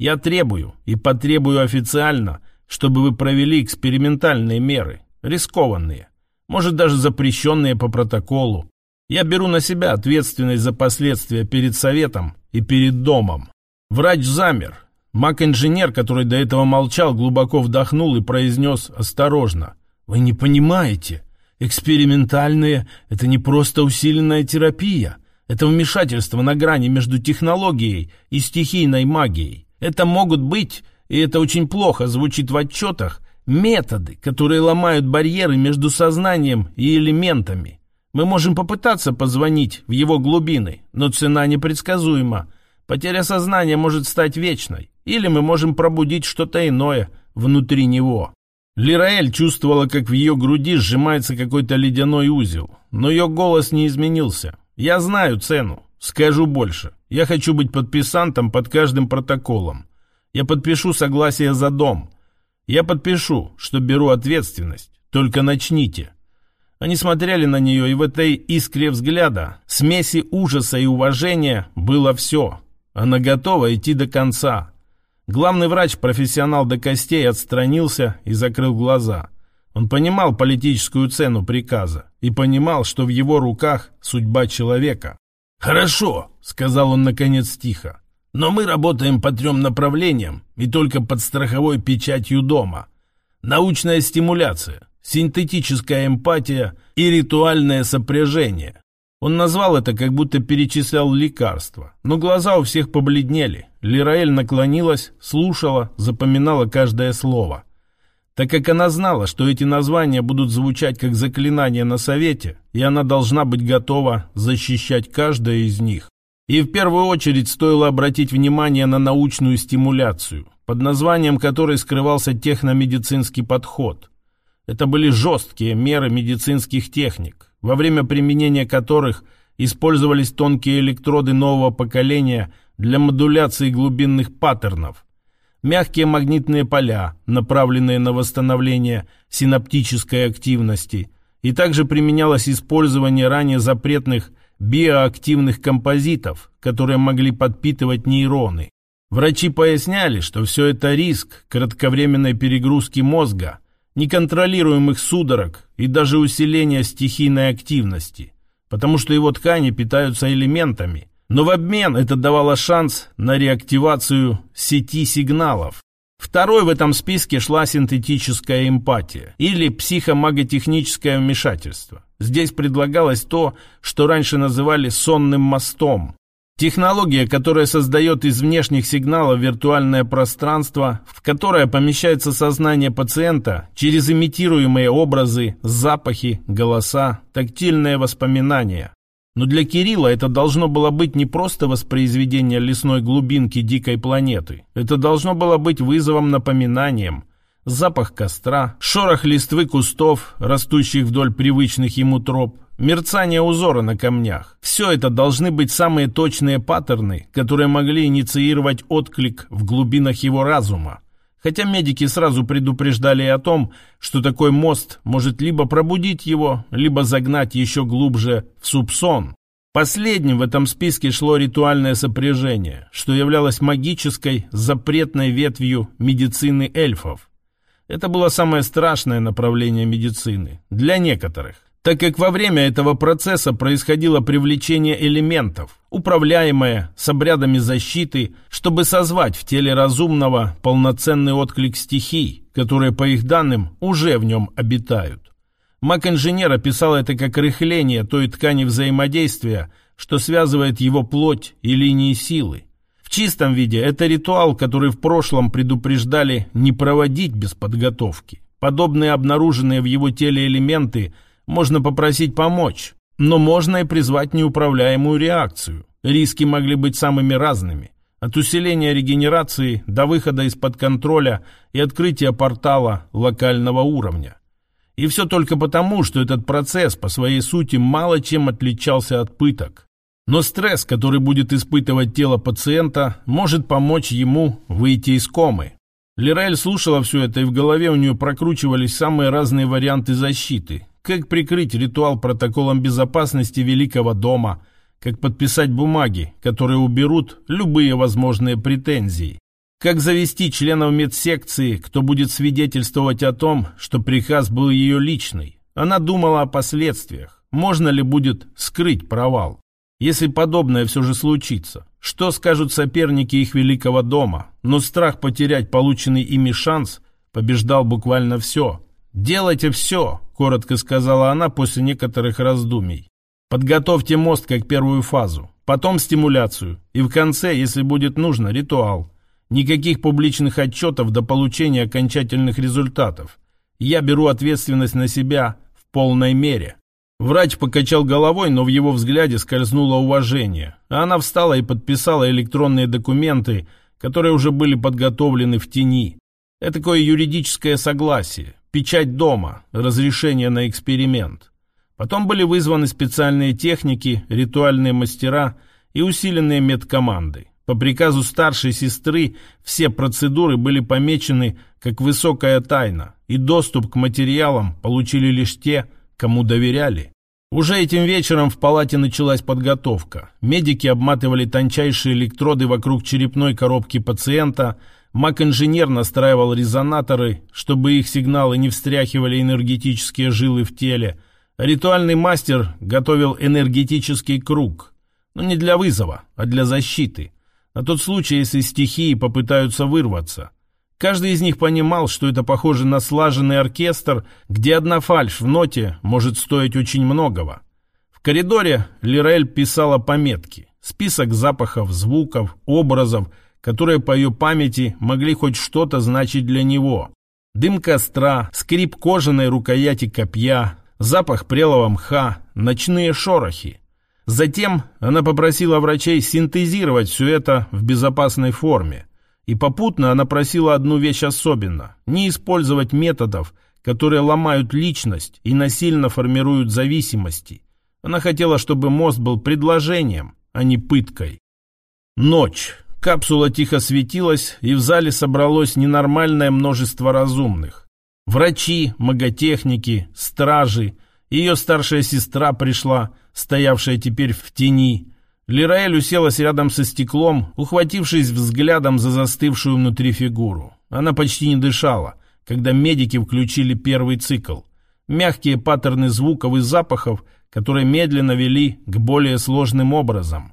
Я требую и потребую официально, чтобы вы провели экспериментальные меры, рискованные, может даже запрещенные по протоколу. Я беру на себя ответственность за последствия перед советом и перед домом. Врач замер. Маг-инженер, который до этого молчал, глубоко вдохнул и произнес осторожно. «Вы не понимаете, экспериментальные – это не просто усиленная терапия. Это вмешательство на грани между технологией и стихийной магией. Это могут быть, и это очень плохо звучит в отчетах, методы, которые ломают барьеры между сознанием и элементами. Мы можем попытаться позвонить в его глубины, но цена непредсказуема. Потеря сознания может стать вечной, или мы можем пробудить что-то иное внутри него. Лираэль чувствовала, как в ее груди сжимается какой-то ледяной узел, но ее голос не изменился. Я знаю цену. Скажу больше. Я хочу быть подписантом под каждым протоколом. Я подпишу согласие за дом. Я подпишу, что беру ответственность. Только начните. Они смотрели на нее, и в этой искре взгляда, смеси ужаса и уважения, было все. Она готова идти до конца. Главный врач, профессионал до костей, отстранился и закрыл глаза. Он понимал политическую цену приказа и понимал, что в его руках судьба человека. «Хорошо», — сказал он наконец тихо, — «но мы работаем по трем направлениям и только под страховой печатью дома. Научная стимуляция, синтетическая эмпатия и ритуальное сопряжение. Он назвал это, как будто перечислял лекарства. Но глаза у всех побледнели. Лираэль наклонилась, слушала, запоминала каждое слово так как она знала, что эти названия будут звучать как заклинания на совете, и она должна быть готова защищать каждое из них. И в первую очередь стоило обратить внимание на научную стимуляцию, под названием которой скрывался техномедицинский подход. Это были жесткие меры медицинских техник, во время применения которых использовались тонкие электроды нового поколения для модуляции глубинных паттернов – мягкие магнитные поля, направленные на восстановление синаптической активности, и также применялось использование ранее запретных биоактивных композитов, которые могли подпитывать нейроны. Врачи поясняли, что все это риск кратковременной перегрузки мозга, неконтролируемых судорог и даже усиления стихийной активности, потому что его ткани питаются элементами, но в обмен это давало шанс на реактивацию сети сигналов. Второй в этом списке шла синтетическая эмпатия или психомаготехническое вмешательство. Здесь предлагалось то, что раньше называли сонным мостом. Технология, которая создает из внешних сигналов виртуальное пространство, в которое помещается сознание пациента через имитируемые образы, запахи, голоса, тактильные воспоминания. Но для Кирилла это должно было быть не просто воспроизведение лесной глубинки дикой планеты. Это должно было быть вызовом напоминанием. Запах костра, шорох листвы кустов, растущих вдоль привычных ему троп, мерцание узора на камнях. Все это должны быть самые точные паттерны, которые могли инициировать отклик в глубинах его разума. Хотя медики сразу предупреждали о том, что такой мост может либо пробудить его, либо загнать еще глубже в субсон. Последним в этом списке шло ритуальное сопряжение, что являлось магической, запретной ветвью медицины эльфов. Это было самое страшное направление медицины для некоторых так как во время этого процесса происходило привлечение элементов, управляемое с обрядами защиты, чтобы созвать в теле разумного полноценный отклик стихий, которые, по их данным, уже в нем обитают. Маг-инженер описал это как рыхление той ткани взаимодействия, что связывает его плоть и линии силы. В чистом виде это ритуал, который в прошлом предупреждали не проводить без подготовки. Подобные обнаруженные в его теле элементы – можно попросить помочь, но можно и призвать неуправляемую реакцию. Риски могли быть самыми разными. От усиления регенерации до выхода из-под контроля и открытия портала локального уровня. И все только потому, что этот процесс по своей сути мало чем отличался от пыток. Но стресс, который будет испытывать тело пациента, может помочь ему выйти из комы. Лирель слушала все это, и в голове у нее прокручивались самые разные варианты защиты, как прикрыть ритуал протоколом безопасности Великого дома? Как подписать бумаги, которые уберут любые возможные претензии? Как завести членов медсекции, кто будет свидетельствовать о том, что приказ был ее личный? Она думала о последствиях. Можно ли будет скрыть провал? Если подобное все же случится, что скажут соперники их великого дома? Но страх потерять полученный ими шанс побеждал буквально все. «Делайте все», — коротко сказала она после некоторых раздумий. «Подготовьте мост как первую фазу, потом стимуляцию, и в конце, если будет нужно, ритуал. Никаких публичных отчетов до получения окончательных результатов. Я беру ответственность на себя в полной мере». Врач покачал головой, но в его взгляде скользнуло уважение. А она встала и подписала электронные документы, которые уже были подготовлены в тени. Это такое юридическое согласие, печать дома, разрешение на эксперимент. Потом были вызваны специальные техники, ритуальные мастера и усиленные медкоманды. По приказу старшей сестры все процедуры были помечены как высокая тайна, и доступ к материалам получили лишь те, кому доверяли. Уже этим вечером в палате началась подготовка. Медики обматывали тончайшие электроды вокруг черепной коробки пациента, маг-инженер настраивал резонаторы, чтобы их сигналы не встряхивали энергетические жилы в теле. Ритуальный мастер готовил энергетический круг. Но не для вызова, а для защиты. На тот случай, если стихии попытаются вырваться. Каждый из них понимал, что это похоже на слаженный оркестр, где одна фальшь в ноте может стоить очень многого. В коридоре Лирель писала пометки, список запахов, звуков, образов, которые по ее памяти могли хоть что-то значить для него. Дым костра, скрип кожаной рукояти копья, запах прелого мха, ночные шорохи. Затем она попросила врачей синтезировать все это в безопасной форме. И попутно она просила одну вещь особенно – не использовать методов, которые ломают личность и насильно формируют зависимости. Она хотела, чтобы мост был предложением, а не пыткой. Ночь. Капсула тихо светилась, и в зале собралось ненормальное множество разумных. Врачи, маготехники, стражи. Ее старшая сестра пришла, стоявшая теперь в тени. Лираэль уселась рядом со стеклом, ухватившись взглядом за застывшую внутри фигуру. Она почти не дышала, когда медики включили первый цикл. Мягкие паттерны звуков и запахов, которые медленно вели к более сложным образом.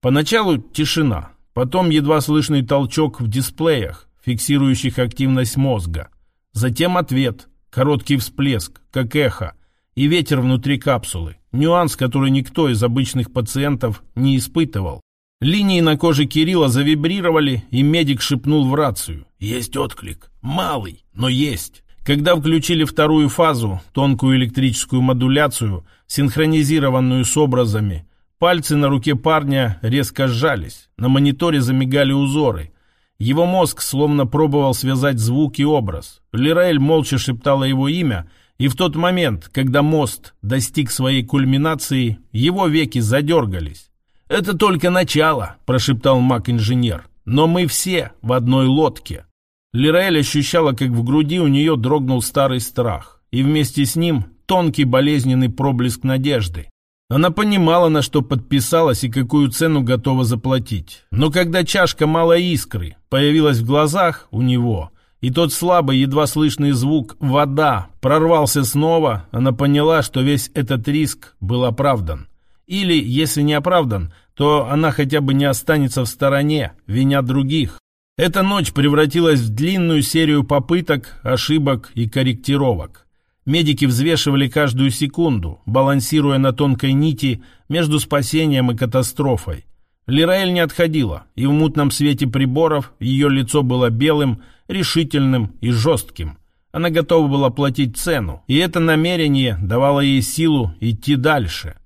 Поначалу тишина, потом едва слышный толчок в дисплеях, фиксирующих активность мозга. Затем ответ, короткий всплеск, как эхо, и ветер внутри капсулы. Нюанс, который никто из обычных пациентов не испытывал. Линии на коже Кирилла завибрировали, и медик шепнул в рацию. «Есть отклик. Малый, но есть». Когда включили вторую фазу, тонкую электрическую модуляцию, синхронизированную с образами, пальцы на руке парня резко сжались, на мониторе замигали узоры. Его мозг словно пробовал связать звук и образ. Лираэль молча шептала его имя — и в тот момент, когда мост достиг своей кульминации, его веки задергались. «Это только начало», – прошептал маг-инженер. «Но мы все в одной лодке». Лираэль ощущала, как в груди у нее дрогнул старый страх, и вместе с ним тонкий болезненный проблеск надежды. Она понимала, на что подписалась и какую цену готова заплатить. Но когда чашка малой искры появилась в глазах у него, и тот слабый, едва слышный звук «вода» прорвался снова, она поняла, что весь этот риск был оправдан. Или, если не оправдан, то она хотя бы не останется в стороне, виня других. Эта ночь превратилась в длинную серию попыток, ошибок и корректировок. Медики взвешивали каждую секунду, балансируя на тонкой нити между спасением и катастрофой. Лираэль не отходила, и в мутном свете приборов ее лицо было белым, решительным и жестким. Она готова была платить цену, и это намерение давало ей силу идти дальше.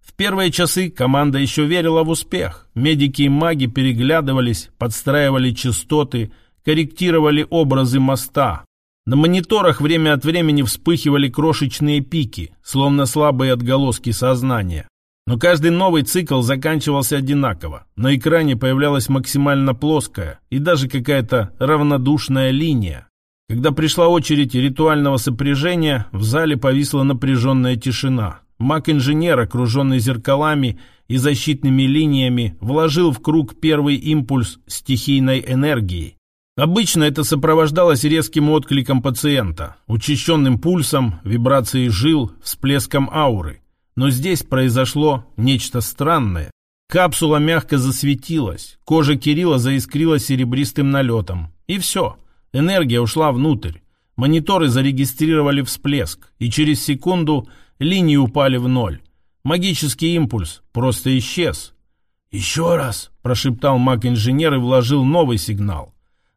В первые часы команда еще верила в успех. Медики и маги переглядывались, подстраивали частоты, корректировали образы моста. На мониторах время от времени вспыхивали крошечные пики, словно слабые отголоски сознания. Но каждый новый цикл заканчивался одинаково. На экране появлялась максимально плоская и даже какая-то равнодушная линия. Когда пришла очередь ритуального сопряжения, в зале повисла напряженная тишина. Маг-инженер, окруженный зеркалами и защитными линиями, вложил в круг первый импульс стихийной энергии. Обычно это сопровождалось резким откликом пациента, учащенным пульсом, вибрацией жил, всплеском ауры. Но здесь произошло нечто странное. Капсула мягко засветилась, кожа Кирилла заискрилась серебристым налетом. И все, энергия ушла внутрь. Мониторы зарегистрировали всплеск, и через секунду линии упали в ноль. Магический импульс просто исчез. «Еще раз!» – прошептал маг-инженер и вложил новый сигнал.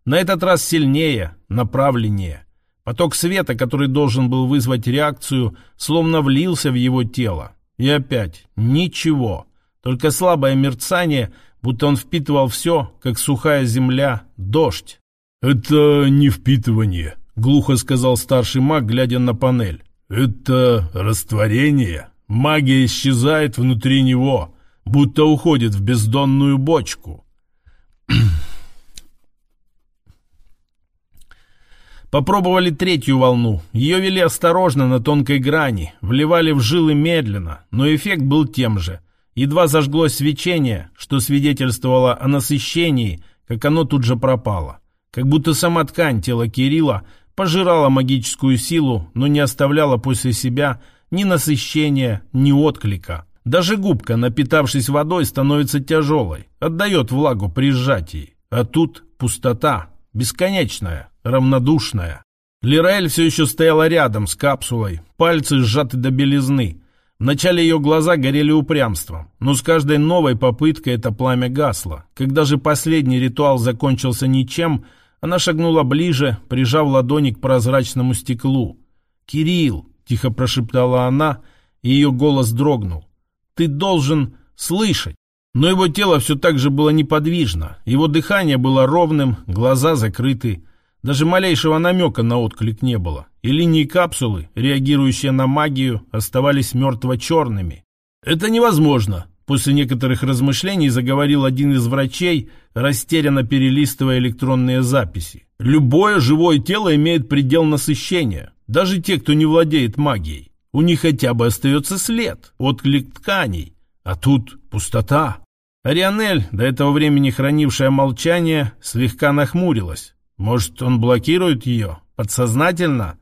На этот раз сильнее, направленнее. Поток света, который должен был вызвать реакцию, словно влился в его тело. И опять ничего, только слабое мерцание, будто он впитывал все, как сухая земля, дождь. «Это не впитывание», — глухо сказал старший маг, глядя на панель. «Это растворение. Магия исчезает внутри него, будто уходит в бездонную бочку». Попробовали третью волну. Ее вели осторожно на тонкой грани, вливали в жилы медленно, но эффект был тем же. Едва зажглось свечение, что свидетельствовало о насыщении, как оно тут же пропало. Как будто сама ткань тела Кирилла пожирала магическую силу, но не оставляла после себя ни насыщения, ни отклика. Даже губка, напитавшись водой, становится тяжелой, отдает влагу при сжатии. А тут пустота, бесконечная, равнодушная. Лираэль все еще стояла рядом с капсулой, пальцы сжаты до белизны. Вначале ее глаза горели упрямством, но с каждой новой попыткой это пламя гасло. Когда же последний ритуал закончился ничем, она шагнула ближе, прижав ладони к прозрачному стеклу. «Кирилл!» — тихо прошептала она, и ее голос дрогнул. «Ты должен слышать!» Но его тело все так же было неподвижно, его дыхание было ровным, глаза закрыты. Даже малейшего намека на отклик не было, и линии капсулы, реагирующие на магию, оставались мертво-черными. «Это невозможно», — после некоторых размышлений заговорил один из врачей, растерянно перелистывая электронные записи. «Любое живое тело имеет предел насыщения, даже те, кто не владеет магией. У них хотя бы остается след, отклик тканей, а тут пустота». Арианель, до этого времени хранившая молчание, слегка нахмурилась. Может, он блокирует ее? Подсознательно?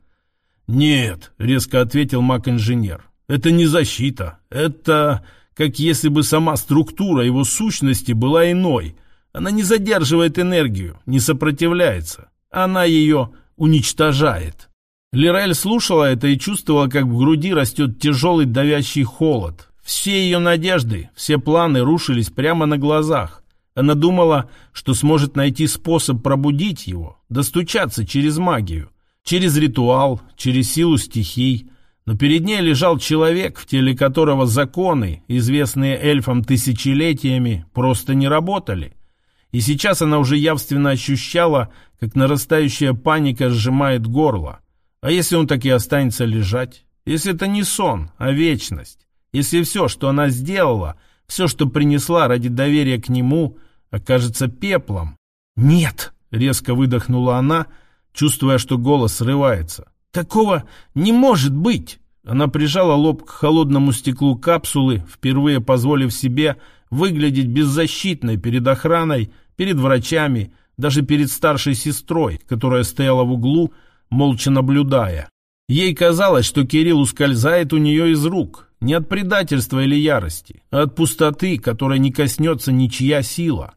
Нет, резко ответил маг-инженер. Это не защита. Это как если бы сама структура его сущности была иной. Она не задерживает энергию, не сопротивляется. Она ее уничтожает. Лирель слушала это и чувствовала, как в груди растет тяжелый давящий холод. Все ее надежды, все планы рушились прямо на глазах. Она думала, что сможет найти способ пробудить его, достучаться через магию, через ритуал, через силу стихий. Но перед ней лежал человек, в теле которого законы, известные эльфам тысячелетиями, просто не работали. И сейчас она уже явственно ощущала, как нарастающая паника сжимает горло. А если он так и останется лежать? Если это не сон, а вечность? Если все, что она сделала, все, что принесла ради доверия к нему, окажется пеплом. «Нет!» — резко выдохнула она, чувствуя, что голос срывается. «Такого не может быть!» Она прижала лоб к холодному стеклу капсулы, впервые позволив себе выглядеть беззащитной перед охраной, перед врачами, даже перед старшей сестрой, которая стояла в углу, молча наблюдая. Ей казалось, что Кирилл ускользает у нее из рук, не от предательства или ярости, а от пустоты, которой не коснется ничья сила.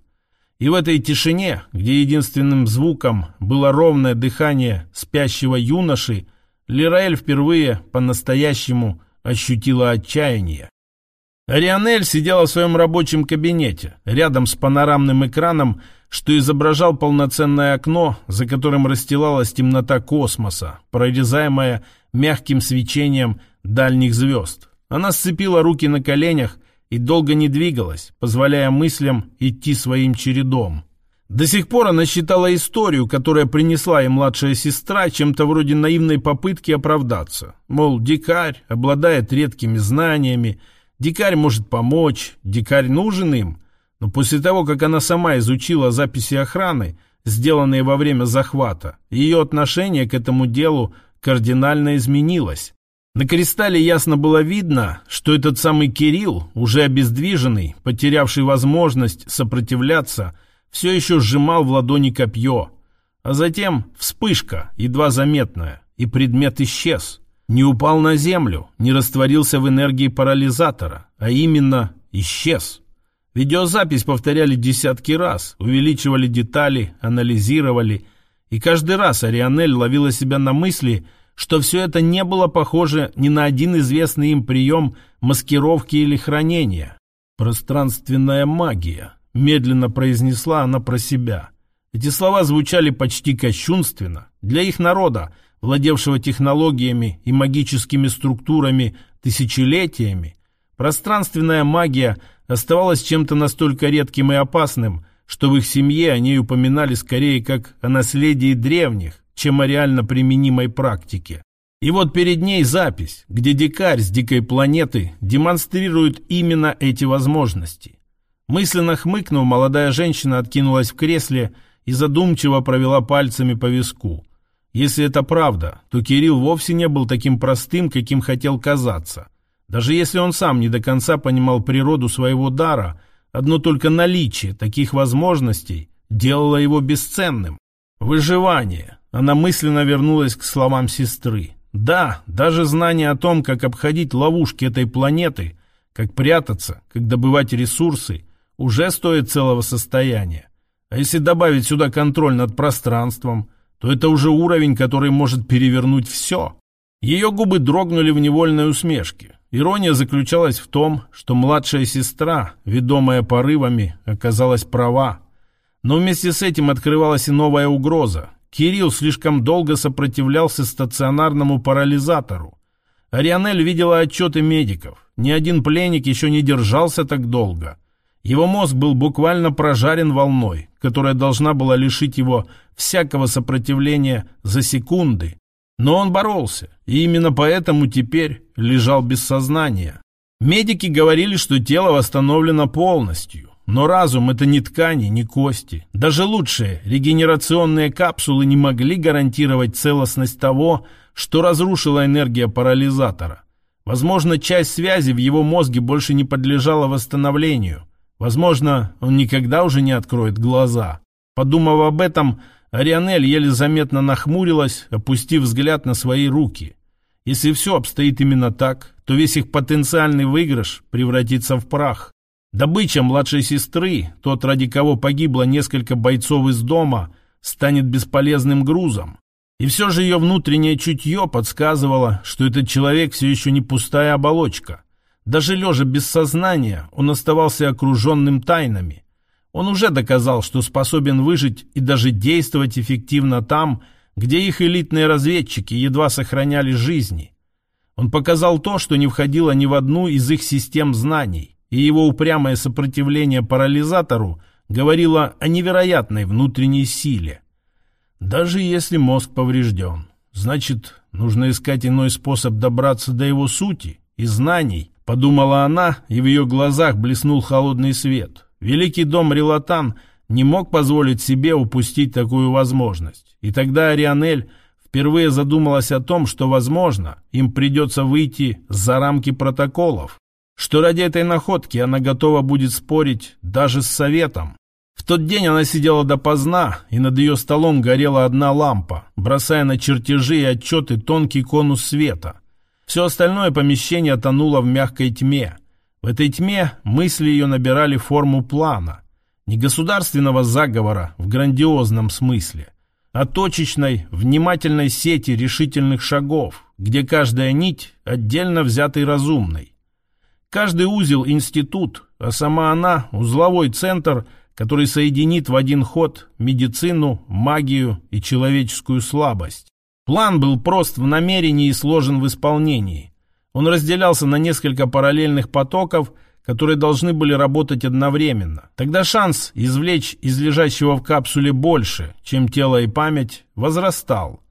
И в этой тишине, где единственным звуком было ровное дыхание спящего юноши, Лираэль впервые по-настоящему ощутила отчаяние. Арианель сидела в своем рабочем кабинете, рядом с панорамным экраном, что изображал полноценное окно, за которым расстилалась темнота космоса, прорезаемая мягким свечением дальних звезд. Она сцепила руки на коленях и долго не двигалась, позволяя мыслям идти своим чередом. До сих пор она считала историю, которая принесла ей младшая сестра, чем-то вроде наивной попытки оправдаться. Мол, дикарь обладает редкими знаниями, дикарь может помочь, дикарь нужен им. Но после того, как она сама изучила записи охраны, сделанные во время захвата, ее отношение к этому делу кардинально изменилось. На кристалле ясно было видно, что этот самый Кирилл, уже обездвиженный, потерявший возможность сопротивляться, все еще сжимал в ладони копье. А затем вспышка, едва заметная, и предмет исчез. Не упал на землю, не растворился в энергии парализатора, а именно исчез. Видеозапись повторяли десятки раз, увеличивали детали, анализировали, и каждый раз Арианель ловила себя на мысли, что все это не было похоже ни на один известный им прием маскировки или хранения. «Пространственная магия», — медленно произнесла она про себя. Эти слова звучали почти кощунственно. Для их народа, владевшего технологиями и магическими структурами тысячелетиями, пространственная магия — оставалась чем-то настолько редким и опасным, что в их семье о ней упоминали скорее как о наследии древних, чем о реально применимой практике. И вот перед ней запись, где дикарь с дикой планеты демонстрирует именно эти возможности. Мысленно хмыкнув, молодая женщина откинулась в кресле и задумчиво провела пальцами по виску. Если это правда, то Кирилл вовсе не был таким простым, каким хотел казаться – даже если он сам не до конца понимал природу своего дара, одно только наличие таких возможностей делало его бесценным. Выживание. Она мысленно вернулась к словам сестры. Да, даже знание о том, как обходить ловушки этой планеты, как прятаться, как добывать ресурсы, уже стоит целого состояния. А если добавить сюда контроль над пространством, то это уже уровень, который может перевернуть все. Ее губы дрогнули в невольной усмешке. Ирония заключалась в том, что младшая сестра, ведомая порывами, оказалась права. Но вместе с этим открывалась и новая угроза. Кирилл слишком долго сопротивлялся стационарному парализатору. Арианель видела отчеты медиков. Ни один пленник еще не держался так долго. Его мозг был буквально прожарен волной, которая должна была лишить его всякого сопротивления за секунды, но он боролся, и именно поэтому теперь лежал без сознания. Медики говорили, что тело восстановлено полностью, но разум – это не ткани, не кости. Даже лучшие регенерационные капсулы не могли гарантировать целостность того, что разрушила энергия парализатора. Возможно, часть связи в его мозге больше не подлежала восстановлению. Возможно, он никогда уже не откроет глаза. Подумав об этом, Арианель еле заметно нахмурилась, опустив взгляд на свои руки. Если все обстоит именно так, то весь их потенциальный выигрыш превратится в прах. Добыча младшей сестры, тот, ради кого погибло несколько бойцов из дома, станет бесполезным грузом. И все же ее внутреннее чутье подсказывало, что этот человек все еще не пустая оболочка. Даже лежа без сознания, он оставался окруженным тайнами – он уже доказал, что способен выжить и даже действовать эффективно там, где их элитные разведчики едва сохраняли жизни. Он показал то, что не входило ни в одну из их систем знаний, и его упрямое сопротивление парализатору говорило о невероятной внутренней силе. Даже если мозг поврежден, значит, нужно искать иной способ добраться до его сути и знаний, подумала она, и в ее глазах блеснул холодный свет. Великий дом Релатан не мог позволить себе упустить такую возможность. И тогда Арианель впервые задумалась о том, что, возможно, им придется выйти за рамки протоколов, что ради этой находки она готова будет спорить даже с советом. В тот день она сидела допоздна, и над ее столом горела одна лампа, бросая на чертежи и отчеты тонкий конус света. Все остальное помещение тонуло в мягкой тьме – в этой тьме мысли ее набирали форму плана. Не государственного заговора в грандиозном смысле, а точечной, внимательной сети решительных шагов, где каждая нить отдельно взятой разумной. Каждый узел – институт, а сама она – узловой центр, который соединит в один ход медицину, магию и человеческую слабость. План был прост в намерении и сложен в исполнении – он разделялся на несколько параллельных потоков, которые должны были работать одновременно. Тогда шанс извлечь из лежащего в капсуле больше, чем тело и память, возрастал.